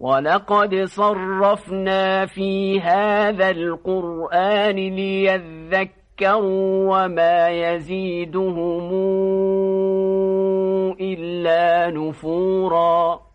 ولقد صرفنا في هذا القرآن ليذكروا وما يزيدهم إلا نفوراً